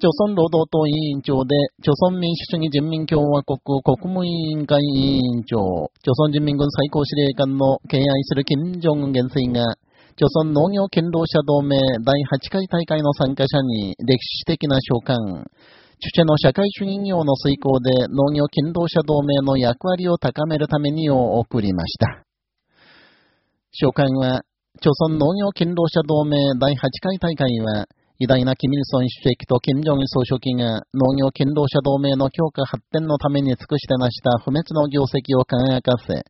朝鮮労働党委員長で、朝鮮民主主義人民共和国国務委員会委員長、朝鮮人民軍最高司令官の敬愛する金正恩元帥が、朝鮮農業堅労者同盟第8回大会の参加者に歴史的な召喚、チュの社会主義業の遂行で農業堅労者同盟の役割を高めるためにを送りました。召喚は、朝鮮農業堅労者同盟第8回大会は、偉大なキミルソン主席と金正恩総書記が農業権労者同盟の強化発展のために尽くして成した不滅の業績を輝かせ、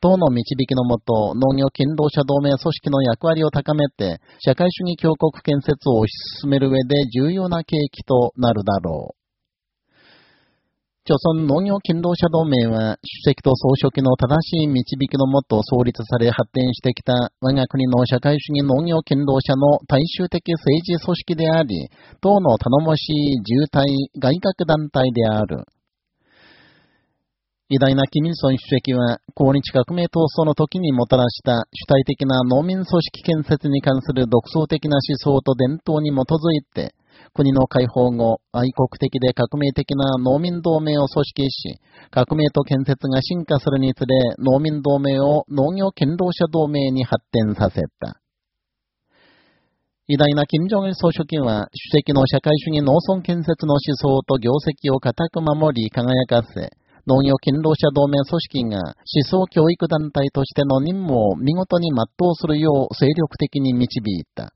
党の導きのもと農業権労者同盟組織の役割を高めて、社会主義強国建設を推し進める上で重要な契機となるだろう。朝鮮農業勤労者同盟は、主席と総書記の正しい導きのもと創立され発展してきた我が国の社会主義農業勤労者の大衆的政治組織であり、党の頼もしい重体外郭団体である。偉大なキミルソン主席は、抗日革命闘争の時にもたらした主体的な農民組織建設に関する独創的な思想と伝統に基づいて、国の解放後、愛国的で革命的な農民同盟を組織し、革命と建設が進化するにつれ、農民同盟を農業堅労者同盟に発展させた。偉大な金正恩総書記は、主席の社会主義農村建設の思想と業績を固く守り輝かせ、農業勤労者同盟組織が思想教育団体としての任務を見事に全うするよう精力的に導いた。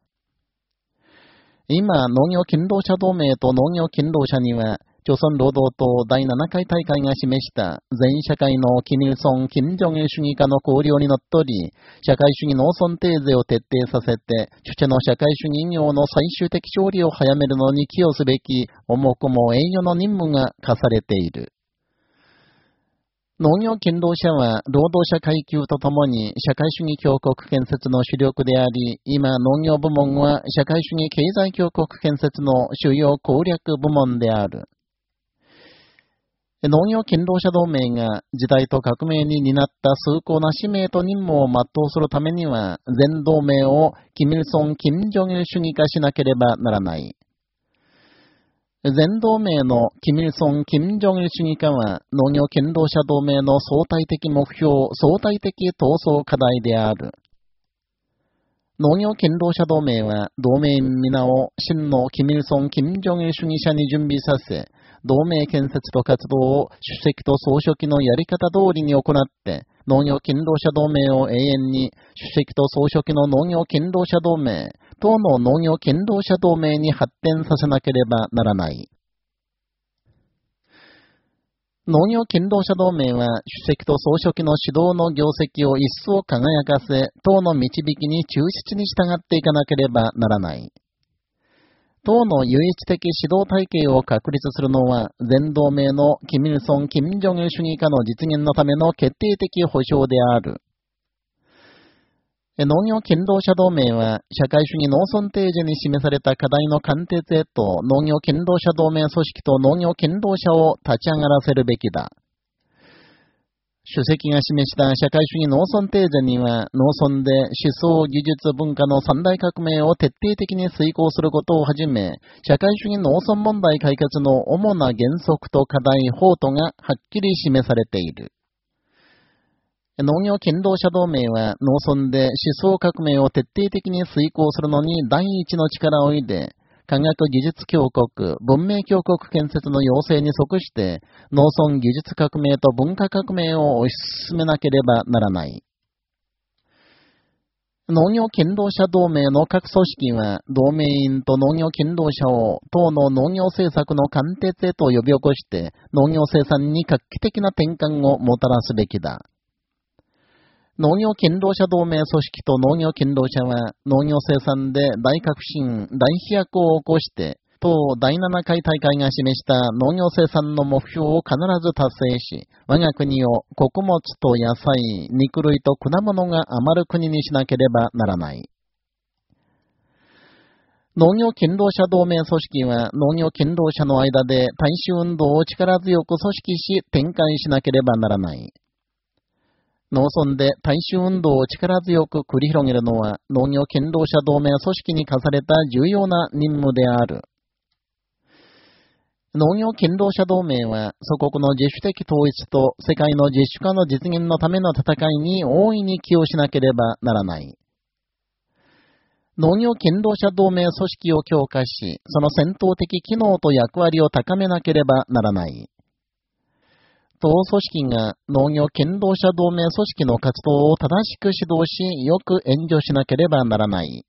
今、農業勤労者同盟と農業勤労者には、朝鮮労働党第7回大会が示した全社会のキミルソン・キム・ジョン主義化の考慮にのっとり、社会主義農村定税を徹底させて、主者の社会主義業の最終的勝利を早めるのに寄与すべき、重くも栄誉の任務が課されている。農業勤労者は労働者階級とともに社会主義強国建設の主力であり、今農業部門は社会主義経済強国建設の主要攻略部門である。農業勤労者同盟が時代と革命に担った崇高な使命と任務を全うするためには、全同盟をキミルソン・キム・ジョギル主義化しなければならない。全同盟のキミルソン・キム・ジョン主義家は農業堅労者同盟の相対的目標、相対的闘争課題である。農業堅労者同盟は同盟員皆を真のキミルソン・キム・ジョン主義者に準備させ、同盟建設と活動を主席と総書記のやり方通りに行って、農業勤労者同盟を永遠に主席と総書記の農業勤労者同盟、党の農業堅労者同盟に発展させなければならない。農業堅労者同盟は主席と総書記の指導の業績を一層輝かせ、党の導きに忠実に従っていかなければならない。党の唯一的指導体系を確立するのは、全同盟のキミルソン・キム・ジョン主義化の実現のための決定的保障である。農業勤労者同盟は、社会主義農村提示に示された課題の貫徹へと、農業勤労者同盟組織と農業勤労者を立ち上がらせるべきだ。主席が示した社会主義農村提示には、農村で思想、技術、文化の三大革命を徹底的に遂行することをはじめ、社会主義農村問題解決の主な原則と課題、法とがはっきり示されている。農業勤労者同盟は農村で思想革命を徹底的に遂行するのに第一の力を入れ、科学技術強国、文明強国建設の要請に即して、農村技術革命と文化革命を推し進めなければならない。農業勤労者同盟の各組織は、同盟員と農業勤労者を党の農業政策の貫徹へと呼び起こして、農業生産に画期的な転換をもたらすべきだ。農業勤労者同盟組織と農業勤労者は農業生産で大革新、大飛躍を起こして、党第7回大会が示した農業生産の目標を必ず達成し、我が国を穀物と野菜、肉類と果物が余る国にしなければならない。農業勤労者同盟組織は農業勤労者の間で大衆運動を力強く組織し展開しなければならない。農村で大衆運動を力強く繰り広げるのは農業勤労者同盟組織に課された重要な任務である。農業勤労者同盟は祖国の自主的統一と世界の自主化の実現のための戦いに大いに寄与しなければならない。農業勤労者同盟組織を強化し、その戦闘的機能と役割を高めなければならない。党組織が農業勤労者同盟組織の活動を正しく指導し、よく援助しなければならない。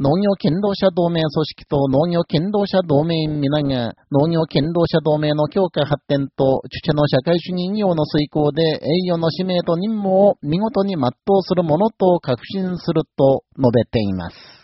農業勤労者同盟組織と農業勤労者同盟員皆が農業勤労者同盟の強化発展と主者の社会主義業の遂行で栄誉の使命と任務を見事に全うするものと確信すると述べています。